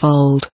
fold.